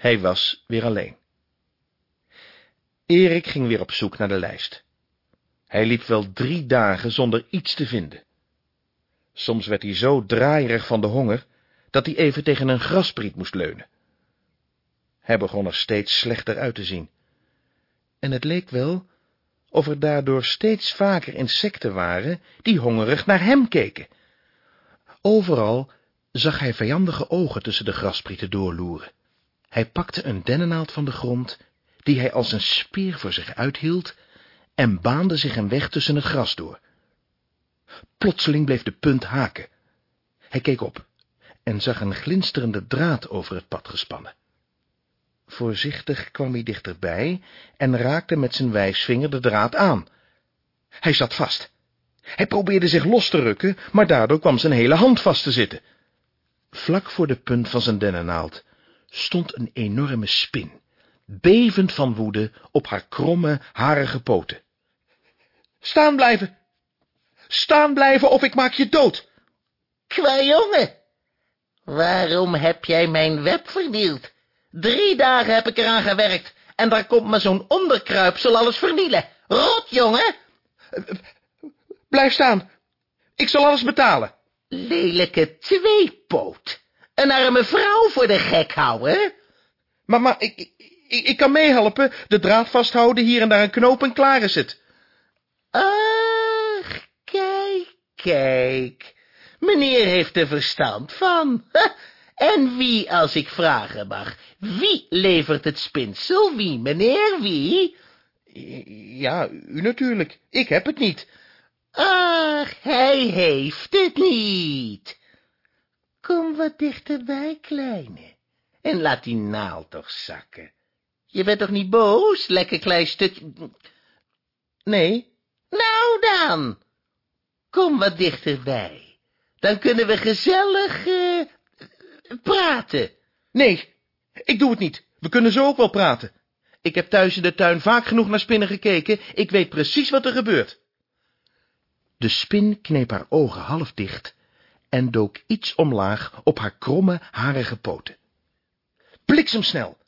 Hij was weer alleen. Erik ging weer op zoek naar de lijst. Hij liep wel drie dagen zonder iets te vinden. Soms werd hij zo draaierig van de honger, dat hij even tegen een graspriet moest leunen. Hij begon er steeds slechter uit te zien. En het leek wel of er daardoor steeds vaker insecten waren die hongerig naar hem keken. Overal zag hij vijandige ogen tussen de grasprieten doorloeren. Hij pakte een dennennaald van de grond, die hij als een speer voor zich uithield, en baande zich een weg tussen het gras door. Plotseling bleef de punt haken. Hij keek op en zag een glinsterende draad over het pad gespannen. Voorzichtig kwam hij dichterbij en raakte met zijn wijsvinger de draad aan. Hij zat vast. Hij probeerde zich los te rukken, maar daardoor kwam zijn hele hand vast te zitten. Vlak voor de punt van zijn dennennaald stond een enorme spin, bevend van woede op haar kromme, harige poten. Staan blijven! Staan blijven of ik maak je dood! Kwa jongen, waarom heb jij mijn web vernield? Drie dagen heb ik eraan gewerkt, en daar komt me zo'n onderkruipsel alles vernielen. Rot, jongen! Blijf staan, ik zal alles betalen. Lelijke tweepoot. Een arme vrouw voor de gek houden. Maar, maar, ik, ik, ik kan meehelpen, de draad vasthouden, hier en daar een knoop en klaar is het. Ach, kijk, kijk. Meneer heeft er verstand van. En wie, als ik vragen mag, wie levert het spinsel? Wie, meneer, wie? Ja, u natuurlijk. Ik heb het niet. Ach, hij heeft het niet. Kom wat dichterbij, kleine, en laat die naald toch zakken. Je bent toch niet boos, lekker klein stukje... Nee. Nou dan, kom wat dichterbij. Dan kunnen we gezellig uh, praten. Nee, ik doe het niet. We kunnen zo ook wel praten. Ik heb thuis in de tuin vaak genoeg naar spinnen gekeken. Ik weet precies wat er gebeurt. De spin kneep haar ogen half dicht en dook iets omlaag op haar kromme, harige poten. Bliksemsnel!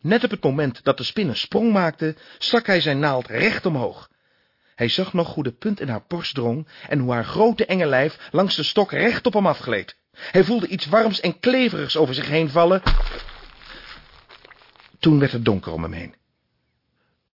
Net op het moment dat de spin een sprong maakte, stak hij zijn naald recht omhoog. Hij zag nog hoe de punt in haar borst drong en hoe haar grote enge lijf langs de stok recht op hem afgleed. Hij voelde iets warms en kleverigs over zich heen vallen. Toen werd het donker om hem heen.